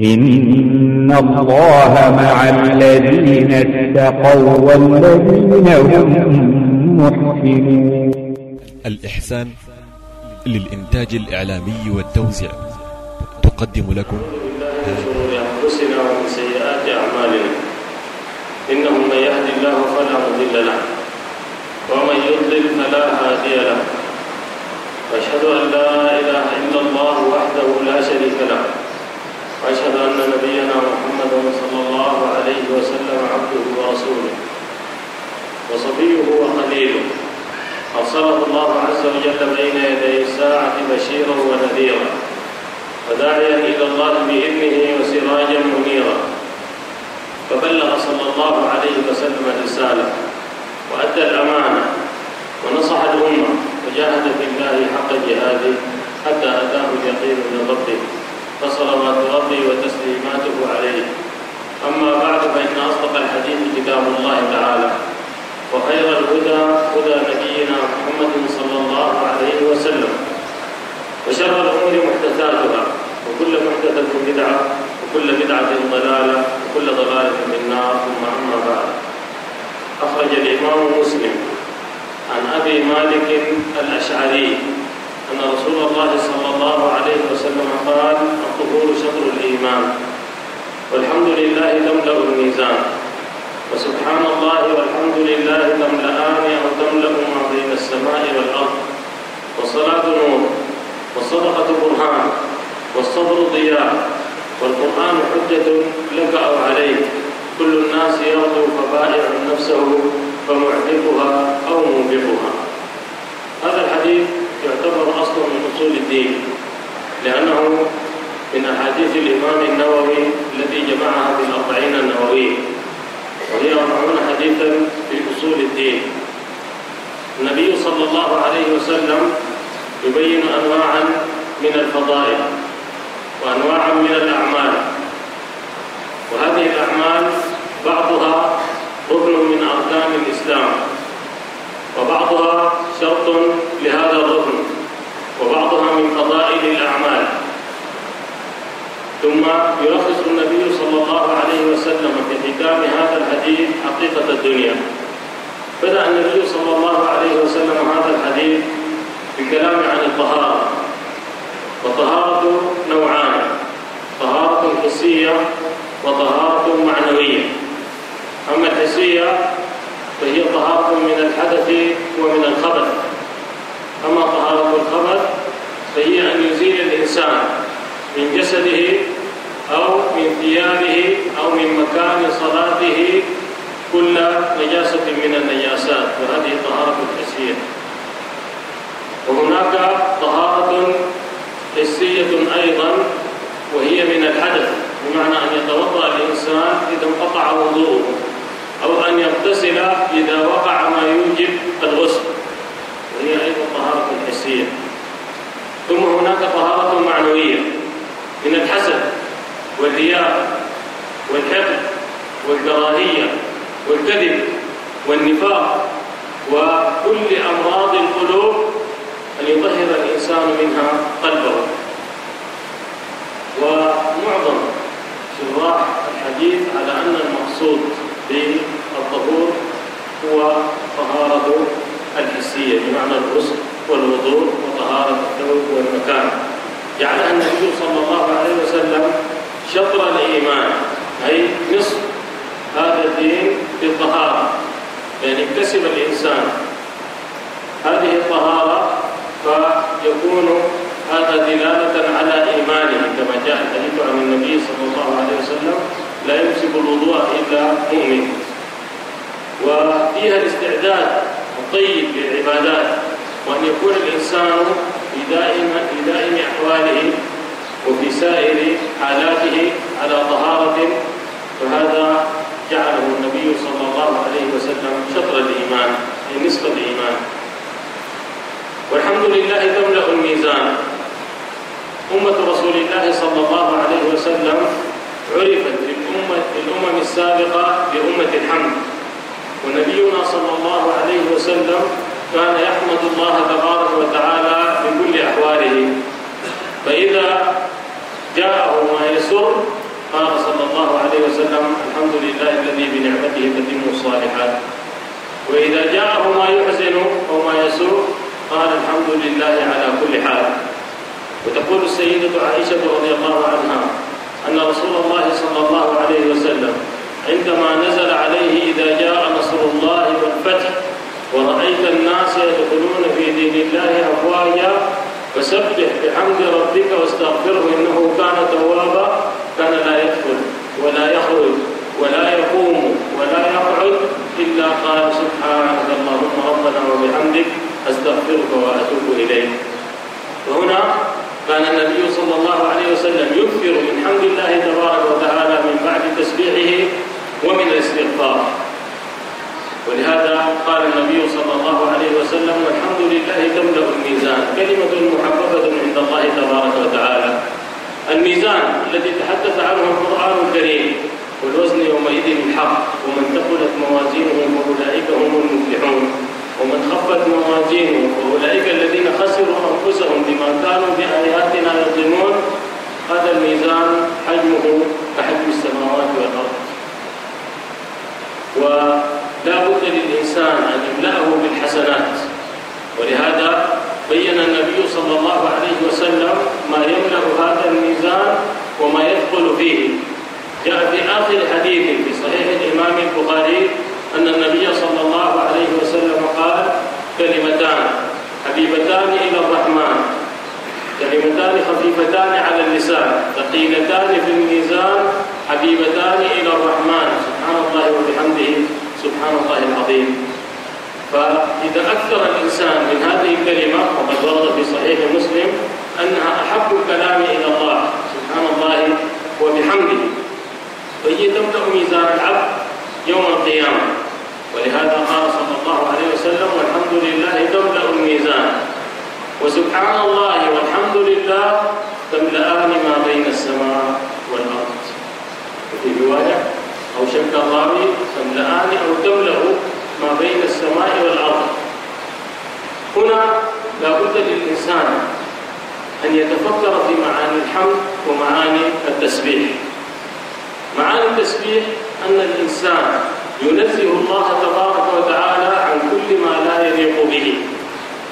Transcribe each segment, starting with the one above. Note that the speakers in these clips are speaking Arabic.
إن الله مع الذين اتقوا والذين هم محسنون الإحسان للإنتاج الإعلامي والتوزيع تقدم لكم. شرور أنفسنا ومن سيئات أعمالنا. إنه من يهد الله فلا مضل له. ومن يضلل فلا هادي له. وأشهد أن لا إله إلا الله وحده لا شريك له. وأشهد أن نبينا محمدا صلى الله عليه وسلم عبده ورسوله وصفيه وخليله. أرسله الله عز وجل بين يدي الساعة بشيرا ونذيرا وداعيا إلى الله بإذنه وسراجا منيرا. فبلغ صلى الله عليه وسلم الرسالة وأدى الأمانة ونصح الأمة وجاهد في الله حق جهاده حتى أتاه اليقين من ربه. فصلوات ربي وتسليماته عليه. أما بعد فإن أصدق الحديث كتاب الله تعالى وخير الهدى هدى نبينا محمد صلى الله عليه وسلم وشر الأمور محدثاتها وكل محدثة بدعة وكل بدعة ضلالة وكل ضلالة في النار ثم أما بعد. أخرج الإمام مسلم عن أبي مالك الأشعري أن رسول الله صلى الله عليه وسلم قال الطهور شطر الإيمان. والحمد لله تملأ الميزان. وسبحان الله والحمد لله تملأان أو تملأ ما بين السماء والأرض. والصلاة نور. والصدقة برهان. والصبر ضياء. والقرآن حجة لك أو عليك. كل الناس يغدو فبائع نفسه فمعتقها أو موبقها. هذا الحديث يعتبر أصل من أصول الدين لأنه من أحاديث الإمام النووي الذي جمعها في الأربعين النووية وهي أربعون حديثا في أصول الدين. النبي صلى الله عليه وسلم يبين أنواعا من الفضائل وأنواعا من الأعمال. وهذه الأعمال بعضها ركن من أركان الإسلام وبعضها شرط لهذا الركن وبعضها من فضائل الأعمال. ثم يلخص النبي صلى الله عليه وسلم في ختام هذا الحديث حقيقة الدنيا. بدأ النبي صلى الله عليه وسلم هذا الحديث بالكلام عن الطهارة. والطهارة نوعان طهارة حسية وطهارة معنوية. أما الحسية فهي طهارة من الحدث ومن الخبث. أما طهارة الخبث فهي أن يزيل الإنسان من جسده أو من ثيابه أو من مكان صلاته كل نجاسة من النجاسات وهذه طهارة الحسية. وهناك طهارة حسية أيضا وهي من الحدث بمعنى أن يتوضأ الإنسان إذا انقطع وضوءه أو أن يغتسل إذا وقع ما يوجب الغسل. وهي أيضا طهارة حسية. ثم هناك طهارة معنوية من الحسد. والرياء والحقد والكراهية والكذب والنفاق وكل أمراض القلوب أن يطهر الإنسان منها قلبه. ومعظم شراح الحديث على أن المقصود بالطهور هو طهارة الحسية بمعنى الغسل والوضوء وطهارة الثوب والمكان. جعلها النبي صلى الله عليه وسلم شطر الإيمان. أي نصف هذا الدين بالطهارة. يعني اكتسب الإنسان هذه الطهارة فيكون هذا دلالة على إيمانه. كما جاء الحديث عن النبي صلى الله عليه وسلم لا يمسك الوضوء إلا مؤمن. وفيها الاستعداد الطيب للعبادات وأن يكون الإنسان في دائم في دائم أحواله وفي سائر حالاته على طهارة فهذا جعله النبي صلى الله عليه وسلم شطر الإيمان أي نصف الإيمان. والحمد لله تملأ الميزان. أمة رسول الله صلى الله عليه وسلم عرفت الأمة الأمم السابقة بأمة الحمد. ونبينا صلى الله عليه وسلم كان يحمد الله تبارك وتعالى في كل أحواله فإذا جاءه ما يسر وسلم الحمد لله الذي بنعمته تتم الصالحات. وإذا جاءه ما يحزن أو ما يسوء قال الحمد لله على كل حال. وتقول السيدة عائشة رضي الله عنها أن رسول الله صلى الله عليه وسلم عندما نزل عليه إذا جاء نصر الله والفتح ورأيت الناس يدخلون في دين الله أفواجا فسبح بحمد ربك واستغفره إنه كان توابا كان لا يدخل ولا يخرج ولا يقوم ولا يقعد إلا قال سبحانك اللهم ربنا وبحمدك أستغفرك وأتوب إليك. وهنا كان النبي صلى الله عليه وسلم يكثر من حمد الله تبارك وتعالى من بعد تسبيحه ومن الاستغفار ولهذا قال النبي صلى الله عليه وسلم والحمد لله تملا الميزان. كلمة محببة عند الله تبارك وتعالى. الميزان الذي تحدث عنه القرآن الكريم والوزن يومئذ الحق. ومن ثقلت موازينه فأولئك هم المفلحون. ومن خفت موازينه فأولئك الذين خسروا أنفسهم بما كانوا بآياتنا يظلمون هذا الميزان حجمه كحجم السماوات والأرض. ولا بد للإنسان أن يملأه بالحسنات ولهذا بين النبي صلى الله عليه وسلم ما يملأ هذا الميزان وما يدخل فيه جاء في آخر حديث في صحيح الإمام البخاري أن النبي صلى الله عليه وسلم قال كلمتان حبيبتان إلى الرحمن. كلمتان خفيفتان على اللسان ثقيلتان في الميزان حبيبتان إلى الرحمن. سبحان الله وبحمده سبحان الله العظيم. فإذا أكثر الإنسان من هذه الكلمة وقد ورد في صحيح مسلم أنها أحب الكلام إلى الله. سبحان الله وبحمده. وهي تملأ ميزان العبد يوم القيامة. ولهذا قال صلى الله عليه وسلم والحمد لله تملأ الميزان. وسبحان الله والحمد لله تملأان ما بين السماء والأرض. وفي رواية أو شك الراوي تملأان أو تملأ ما بين السماء والأرض. هنا لا بد للإنسان أن يتفكر في معاني الحمد ومعاني التسبيح. معاني التسبيح أن الإنسان ينزه الله تبارك وتعالى عن كل ما لا يليق به.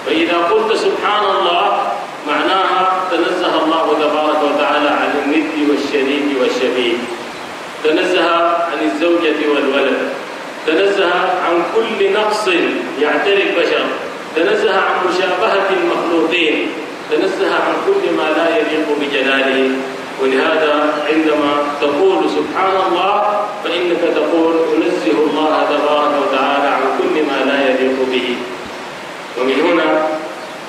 فإذا قلت سبحان الله معناها تنزه الله تبارك وتعالى عن الند والشريك والشبيه. تنزه عن الزوجة والولد. تنزه عن كل نقص يعتري البشر تنزه عن مشابهة المخلوقين. تنزه عن كل ما لا يليق بجلاله. ولهذا عندما تقول سبحان الله فإنك تقول أنزه الله تبارك وتعالى عن كل ما لا يليق به. ومن هنا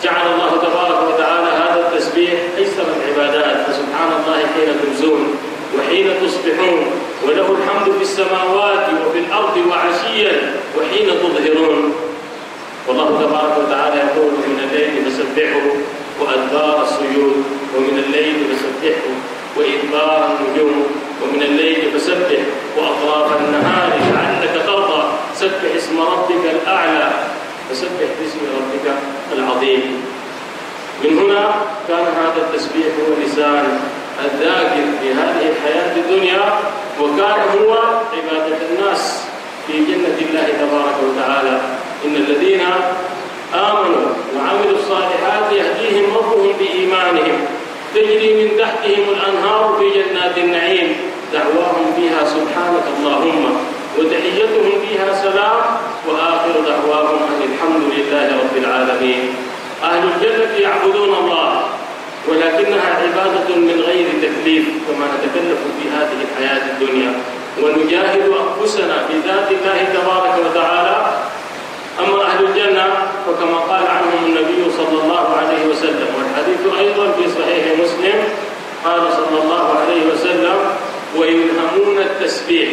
جعل الله تبارك وتعالى هذا التسبيح أيسر العبادات فسبحان الله حين تمزون وحين تصبحون وله الحمد في السماوات وفي الأرض وعشيا وحين تظهرون. والله تبارك وتعالى يقول من الليل فسبحه وأدبار السجود ومن الليل فسبحه. وإدبار النجوم ومن الليل فسبح وأطراف النهار لعلك ترضى. سبح اسم ربك الأعلى فسبح باسم ربك العظيم. من هنا كان هذا التسبيح هو لسان الذاكر في هذه الحياة الدنيا وكان هو عبادة الناس في جنة الله تبارك وتعالى. إن الذين آمنوا وعملوا الصالحات يهديهم ربهم بإيمانهم. تجري من تحتهم الأنهار في جنات النعيم. دعواهم فيها سبحانك اللهم وتحيتهم فيها سلام وآخر دعواهم أن الحمد لله رب العالمين. أهل الجنة يعبدون الله ولكنها عبادة من غير تكليف كما نتكلف في هذه الحياة الدنيا. ونجاهد أنفسنا بذات الله تبارك وتعالى. أما أهل الجنة فكما قال عنهم النبي صلى الله عليه وسلم والحديث أيضا في صحيح مسلم قال صلى الله عليه وسلم ويلهمون التسبيح.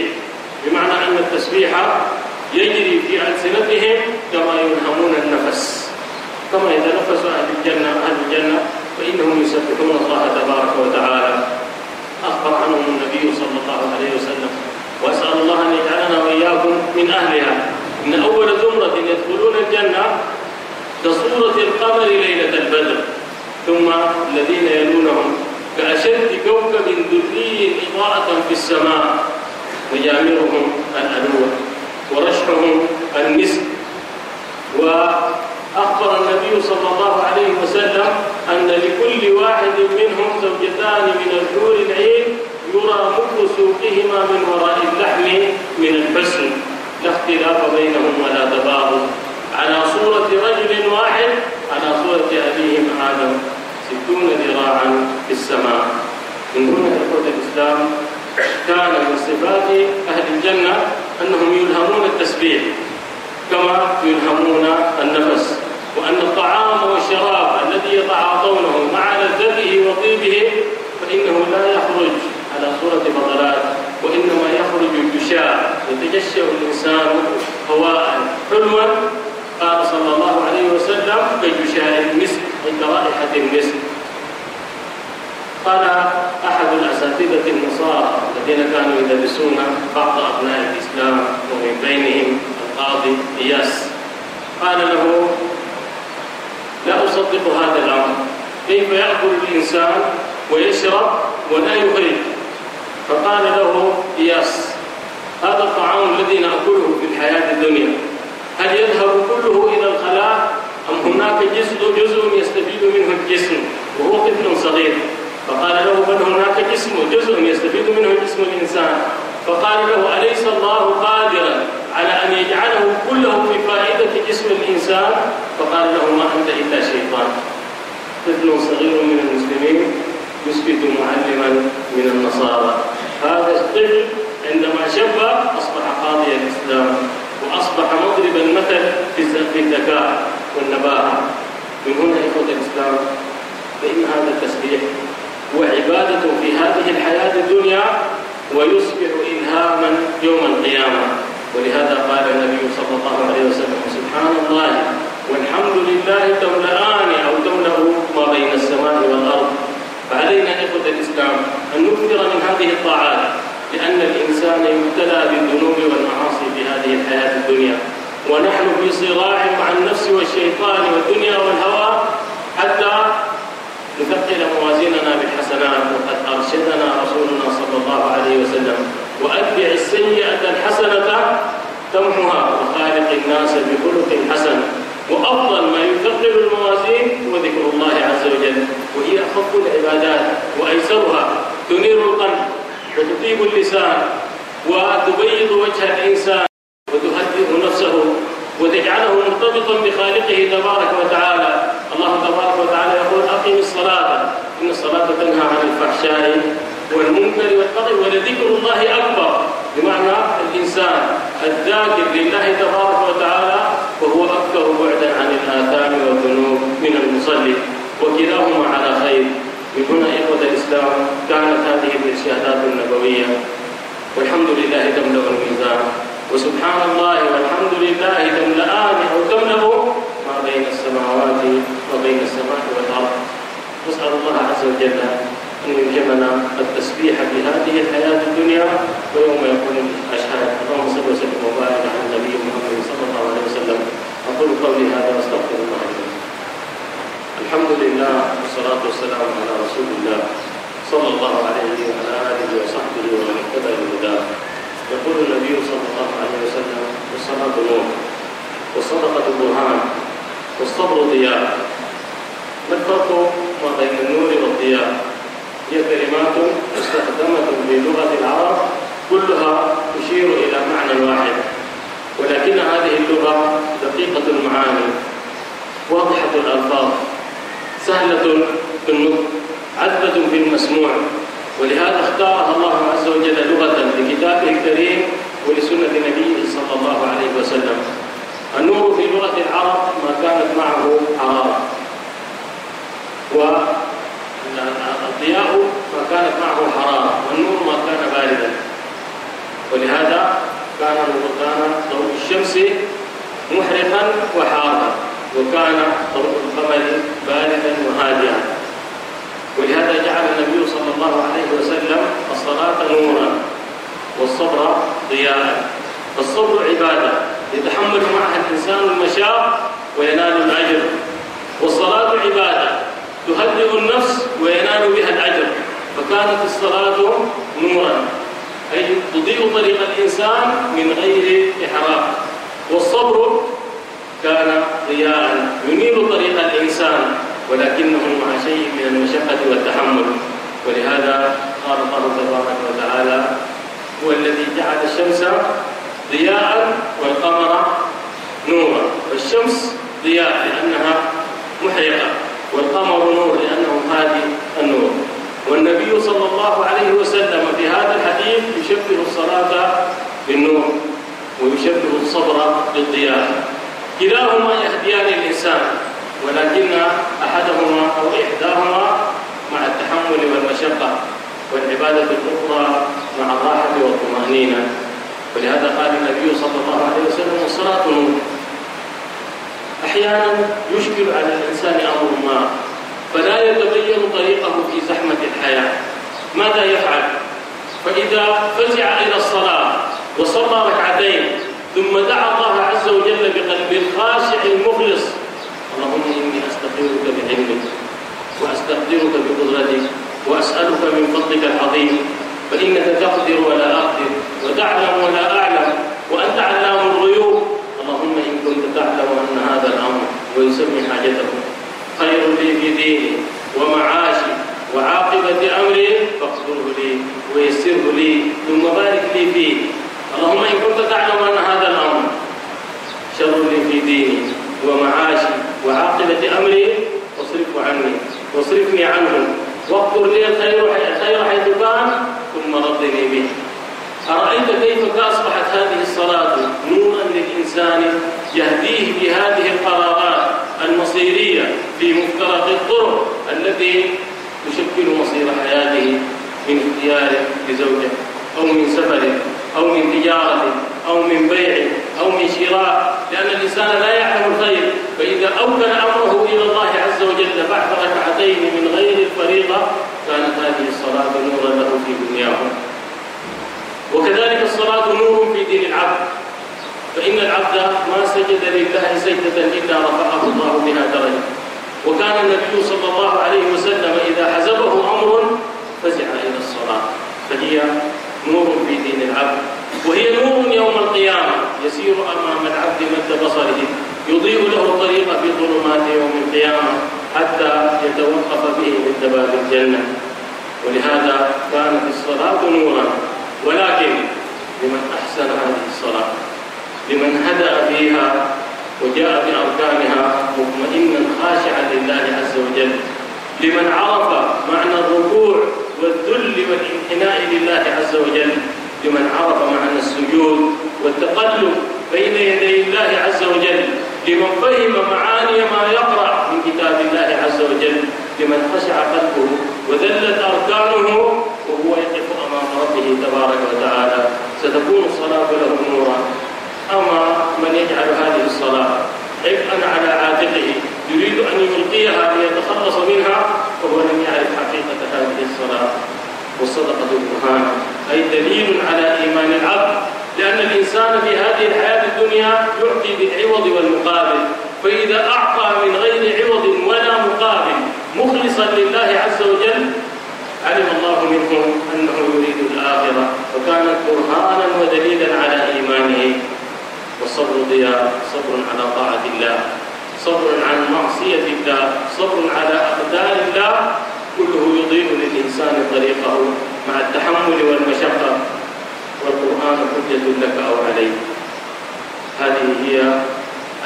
بمعنى أن التسبيح يجري في ألسنتهم كما يلهمون النفس كما إذا أهل الجنة أهل الجنة فإنهم يسبحون الله تبارك وتعالى. أخبر عنهم النبي صلى الله عليه وسلم وأسأل الله أن يجعلنا وإياكم من أهلها. إن أول زمرة يدخلون الجنة كصورة القمر ليلة البدر. ثم الذين يلونهم كأشد كوكب دري إضاءة في السماء. مجامرهم الألوة ورشحهم المسك وأخبر النبي صلى الله عليه وسلم أن لكل واحد منهم زوجتان من الحور العين يرى مد سوقهما من وراء اللحم من الحسن لا اختلاف بينهم ولا تباغض. على صورة رجل واحد على صورة أبيهم آدم ستون ذراعا في السماء. من هنا إخوة الإسلام كان من صفات أهل الجنة أنهم يلهمون التسبيح كما يلهمون النفس وأن الطعام والشراب الذي يتعاطونه مع لذته وطيبه فإنه لا يخرج على صورة بطلات وإنما يخرج الجشاء يتجشأ الإنسان هواء حلوا قال صلى الله عليه وسلم كجشاء أي كرائحة المسك قال أحد الأساتذة النصارى الذين كانوا يدرسون بعض أبناء الإسلام ومن بينهم القاضي إياس قال له لا أصدق هذا الأمر. كيف يأكل الإنسان ويشرب ولا يخرج فقال له إياس هذا الطعام الذي نأكله في الحياة الدنيا هل يذهب كله إلى الخلاء أم هناك جزء جزء يستفيد منه الجسم وهو طفل صغير. فقال له بل هناك جسم جزء يستفيد منه جسم الإنسان. فقال له أليس الله قادرا على أن يجعله كله في فائدة جسم الإنسان؟ فقال له ما أنت إلا شيطان. طفل صغير من المسلمين يثبت معلما من النصارى. هذا الطفل عندما شب أصبح قاضي الإسلام وأصبح مضرب المثل في الذكاء. والنباهة من هنا إخوة الإسلام فإن هذا التسبيح هو عبادة في هذه الحياة الدنيا ويصبح إلهاما يوم القيامة. ولهذا قال النبي صلى الله عليه وسلم سبحان الله والحمد لله تملأان أو تملأ ما بين السماء والأرض. فعلينا إخوة الإسلام أن نكثر من هذه الطاعات لأن الإنسان يبتلى بالذنوب والمعاصي في هذه الحياة الدنيا. ونحن في صراع مع النفس والشيطان والدنيا والهوى حتى نثقل موازيننا بالحسنات وقد أرشدنا رسولنا صلى الله عليه وسلم وأتبع السيئة الحسنة تمحها وخالق الناس بخلق حسن. وأفضل ما يثقل الموازين هو ذكر الله عز وجل وهي أخف العبادات وأيسرها. تنير القلب وتطيب اللسان وتبيض وجه الإنسان. بخالقه تبارك وتعالى الله تبارك وتعالى يقول أقم الصلاة. إن الصلاة تنهى عن الفحشاء والمنكر والبغي ولذكر الله أكبر. بمعنى الإنسان الذاكر لله تبارك وتعالى وهو أكثر بعدا عن الآثام والذنوب من المصلي. وكلاهما على خير. من هنا إخوة الإسلام كانت هذه الإرشادات النبوية. والحمد لله تملأ الميزان. وسبحان الله والحمد لله تملأان أو تملأ بين السماوات وبين السماء والأرض. نسأل الله عز وجل أن يلهمنا التسبيح في هذه الحياة الدنيا ويوم يقوم الأشهاد. اللهم صل وسلم وبارك على النبي محمد صلى الله عليه وسلم. أقول قولي هذا واستغفر الله لي الحمد لله والصلاة والسلام على رسول الله صلى الله عليه وعلى آله وصحبه ومن اهتدى بهداه. يقول النبي صلى الله عليه وسلم الصلاة نور والصدقة برهان والصبر ضياء ما الفرق ما بين النور والضياء؟ هي كلمات مستخدمة في لغة العرب كلها تشير إلى معنى واحد ولكن هذه اللغة دقيقة المعاني. واضحة الألفاظ. سهلة في النطق عذبة في المسموع. ولهذا اختارها الله عز وجل لغة لكتابه الكريم ولسنة نبيه صلى الله عليه وسلم. النور في لغة العرب ما كانت معه حرارة. والضياء ما كانت معه حرارة والنور ما كان باردا. ولهذا كان كان ضوء الشمس محرقا وحارا وكان ضوء القمر باردا وهادئا. ولهذا جعل النبي صلى الله عليه وسلم الصلاة نورا والصبر ضياء. فالصبر عبادة. يتحمل معها الإنسان المشاق وينال الأجر. والصلاة عبادة. تهدئ النفس وينال بها الأجر. فكانت الصلاة نورا. أي تضيء طريق الإنسان من غير إحراق. والصبر كان ضياء. ينير طريق الإنسان. ولكنه مع شيء من المشقة والتحمل. ولهذا قال الله تبارك وتعالى هو الذي جعل الشمس ضياء والقمر نورا. والشمس ضياء لأنها محرقة والقمر نور لأنه هادي النور. والنبي صلى الله عليه وسلم في هذا الحديث يشبه الصلاة بالنور ويشبه الصبر بالضياء. كلاهما يهديان الإنسان ولكن أحدهما أو إحداهما مع التحمل والمشقة والعبادة الأخرى مع الراحة والطمأنينة. ولهذا قال النبي صلى الله عليه وسلم الصلاة نور أحيانا يشكل على الإنسان أمر ما فلا يتبين طريقه في زحمة الحياة ماذا يفعل؟ فإذا فزع إلى الصلاة وصلى ركعتين ثم دعا الله عز وجل بقلب خاشع مخلص اللهم إني أستغفرك بعلمك وأستقدرك بقدرتك وأسألك من فضلك العظيم فإنك تقدر ولا أقدر وتعلم ولا أعلم وأنت علام الغيوب اللهم إن كنت تعلم أن هذا الأمر ويسمي حاجته خير لي في ديني ومعاشي وعاقبة أمري فاقدره لي ويسره لي ثم بارك لي فيه اللهم إن كنت تعلم أن هذا الأمر شر لي في ديني ومعاشي وعاقبة أمري واصرفه عني واصرفني عنه واقدر لي الخير خير حيث كان ثم ردني به أرأيت كيف أصبحت هذه الصلاة نورا للإنسان يهديه بهذه القرارات المصيرية في مفترق الطرق التي تشكل مصير حياته من اختياره لزوجه أو من سفره أو من تجارة أو من بيع أو من شراء لأن الإنسان لا يعلم الخير. فإذا أوكل أمره إلى الله عز وجل بعد ركعتين من غير الفريضة كانت هذه الصلاة نورا له في دنياه. وكذلك الصلاة نور في دين العبد. فإن العبد ما سجد لله سجدة إلا رفعه الله بها درجة. وكان النبي صلى الله عليه وسلم إذا حزبه أمر فزع إلى الصلاة. فهي نور في دين العبد. وهي نور يوم القيامة. يسير أمام العبد مد بصره. يضيء له الطريق في ظلمات يوم القيامة حتى يتوقف به عند باب الجنة. ولهذا كانت الصلاة نورا. ولكن لمن أحسن هذه الصلاة؟ لمن هدأ فيها وجاء بأركانها مطمئنا خاشعا لله عز وجل. لمن عرف معنى الركوع والذل والانحناء لله عز وجل لمن عرف معنى السجود والتقلب بين يدي الله عز وجل لمن فهم معاني ما يقرأ من كتاب الله عز وجل لمن خشع قلبه وذلت أركانه وهو يقف أمام ربه تبارك وتعالى. ستكون الصلاة له نورا. أما من يجعل هذه الصلاة عبئا على عاتقه يريد أن يلقيها ليتخلص منها فهو لم يعرف حقيقة هذه الصلاة والصدقة برهان أي دليل على إيمان العبد لأن الإنسان في هذه الحياة الدنيا يعطي بالعوض والمقابل فإذا أعطى من غير عوض ولا مقابل مخلصا لله عز وجل علم الله منه أنه يريد الآخرة وكانت برهانا ودليلا على إيمانه. والصبر ضياء صبر على طاعة الله صبر عن معصية الله صبر على أقدار الله كله يضيء للإنسان طريقه. مع التحمل والمشقة والقرآن حجة لك أو عليك. هذه هي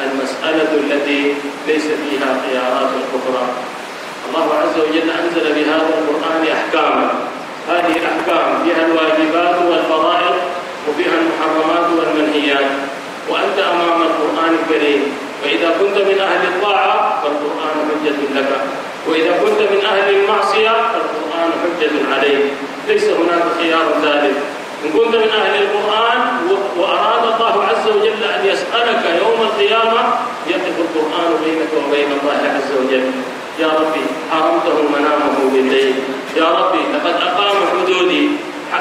المسألة التي ليس فيها خيارات أخرى. الله عز وجل أنزل بهذا القرآن أحكاما. هذه الأحكام فيها الواجبات والفرائض وفيها المحرمات والمنهيات. وأنت أمام القرآن الكريم. فإذا كنت من أهل الطاعة فالقرآن حجة لك. وإذا كنت من أهل المعصية فالقرآن حجة عليك. ليس هناك خيار ثالث. إن كنت من أهل القرآن وأراد الله عز وجل أن يسألك يوم القيامة يقف القرآن بينك وبين الله عز وجل. يا ربي حرمته منامه بالليل. يا ربي لقد أقام حدودي.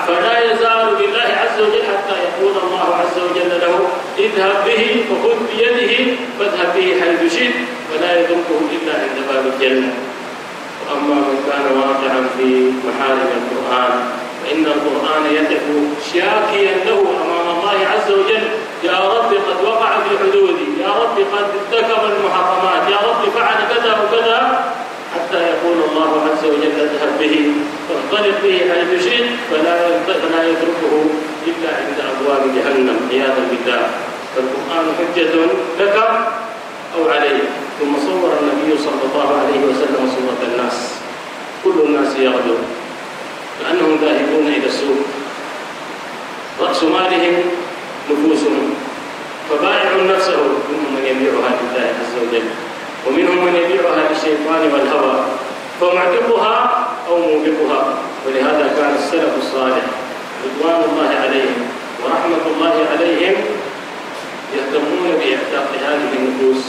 فلا يزال بالله عز وجل حتى يقول الله عز وجل له اذهب به وخذ بيده فاذهب به حيث شئت ولا يتركه إلا عند باب الجنة. واما من كان واقعا في محارم القرآن فإن القرآن يقف شاكيا له أمام الله عز وجل. يا رب قد وقع في حدودي يا رب قد ارتكب المحرمات يا رب فعل كذا وكذا. حتى يقول الله عز وجل اذهب به وانطلق به حيث شئت فلا فلا يتركه إلا عند أبواب جهنم عياذا بالله. فالقرآن حجة لك أو عليك. ثم صور النبي صلى الله عليه وسلم صورة الناس. كل الناس يغدو كانهم ذاهبون إلى السوق. رأس مالهم نفوسهم فبائع نفسه. منهم من يبيعها لله عز وجل ومنهم من يبيعها للشيطان والهوى. فمعتقها أو موبقها ولهذا كان السلف الصالح رضوان الله عليهم ورحمة الله عليهم يهتمون بإعتاق هذه النفوس.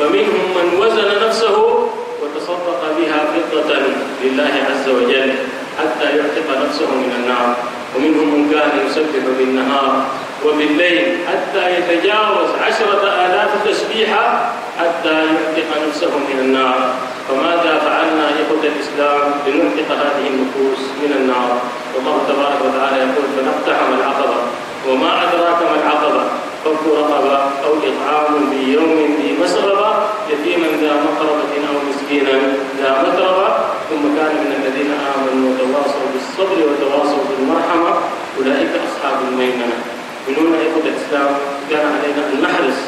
فمنهم من وزن نفسه وتصدق بها فضة لله عز وجل حتى يعتق نفسه من النار. ومنهم من كان يسبح بالنهار وبالليل حتى يتجاوز عشرة آلاف تسبيحة حتى يعتق نفسه من النار. فماذا فعلنا إخوة الإسلام لنعتق هذه النفوس من النار؟ والله تبارك وتعالى يقول فنقتحم العقبة. وما أدراك ما العقبة؟ فك رقبة أو إطعام في يوم ذي مسغبة يتيما ذا مقربة أو مسكينا. ذا متربة ثم كان من الذين آمنوا وتواصوا بالصبر وتواصوا بالمرحمة. أولئك أصحاب الميمنة. من هنا إخوة الإسلام كان علينا أن نحرص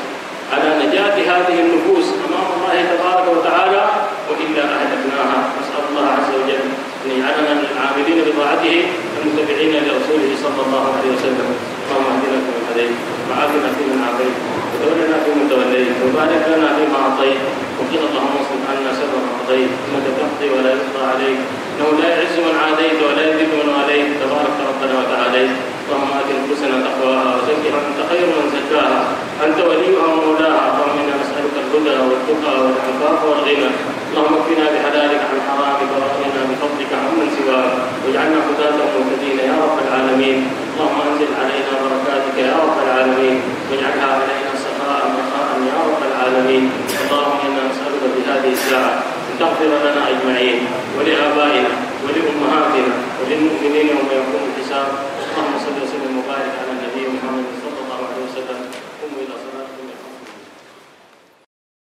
على نجاة هذه النفوس أمام الله تبارك وتعالى وإلا أهلكناها. نسأل الله عز وجل أن يجعلنا من العاملين بطاعته المتبعين لرسوله صلى الله عليه وسلم. اللهم اهدنا فيمن هديت وعافنا فيمن عافيت. وتولنا فيمن توليت وبارك لنا فيما أعطيت. وقنا اللهم اصرف عنا شر ما قضيت إنك تقضي ولا يقضى عليك. إنه لا يعز من عاديت ولا يذل من واليت. تبارك ربنا وتعاليت. اللهم آت نفوسنا تقواها وزكها أنت خير من زكاها. أنت وليها ومولاها. اللهم إنا نسألك الهدى والتقى والعفاف والغنى. اللهم اكفنا بحلالك عن حرامك وأغننا بفضلك عمن سواك. واجعلنا هداة مهتدين يا رب العالمين. اللهم أنزل علينا بركاتك يا رب العالمين. واجعلها علينا العالمين. يا رب العالمين اللهم إنا نسألك في هذه الساعة أن تغفر لنا أجمعين ولآبائنا ولأمهاتنا وللمؤمنين يوم يقوم الحساب. اللهم صل وسلم وبارك